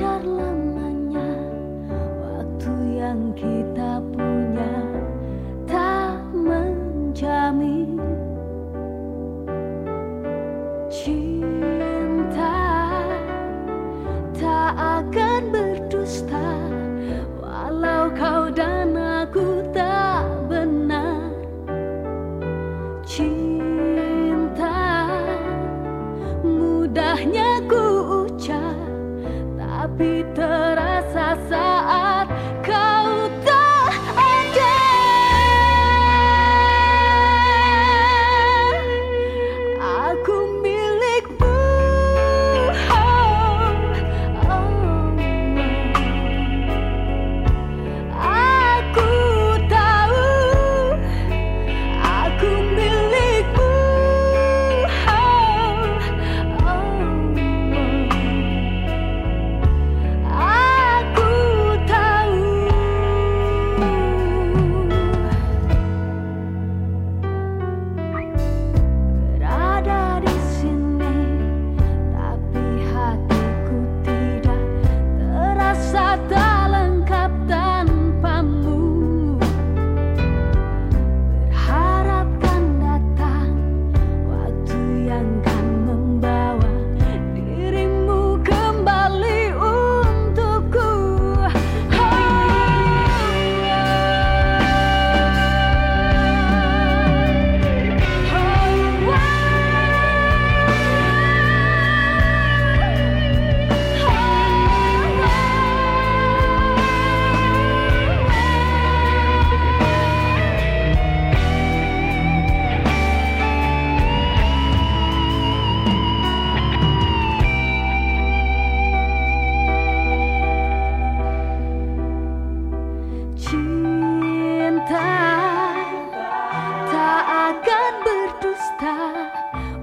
kadar lamanya waktu yang kita punya tak menjamin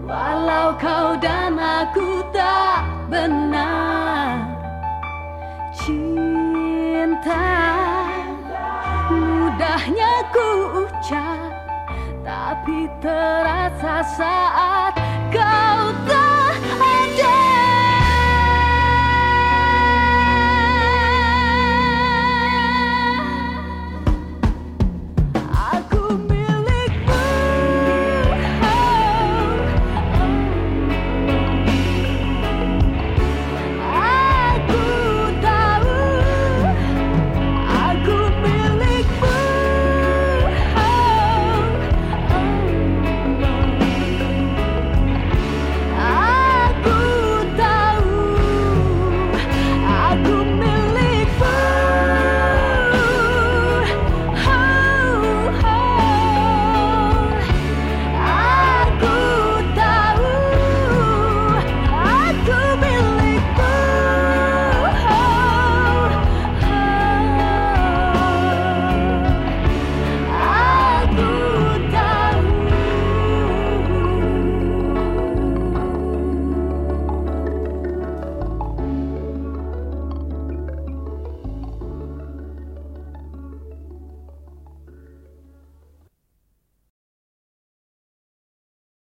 Walau kau dan aku tak benar. Cinta Mudahnya ku ucap Tapi terasa saat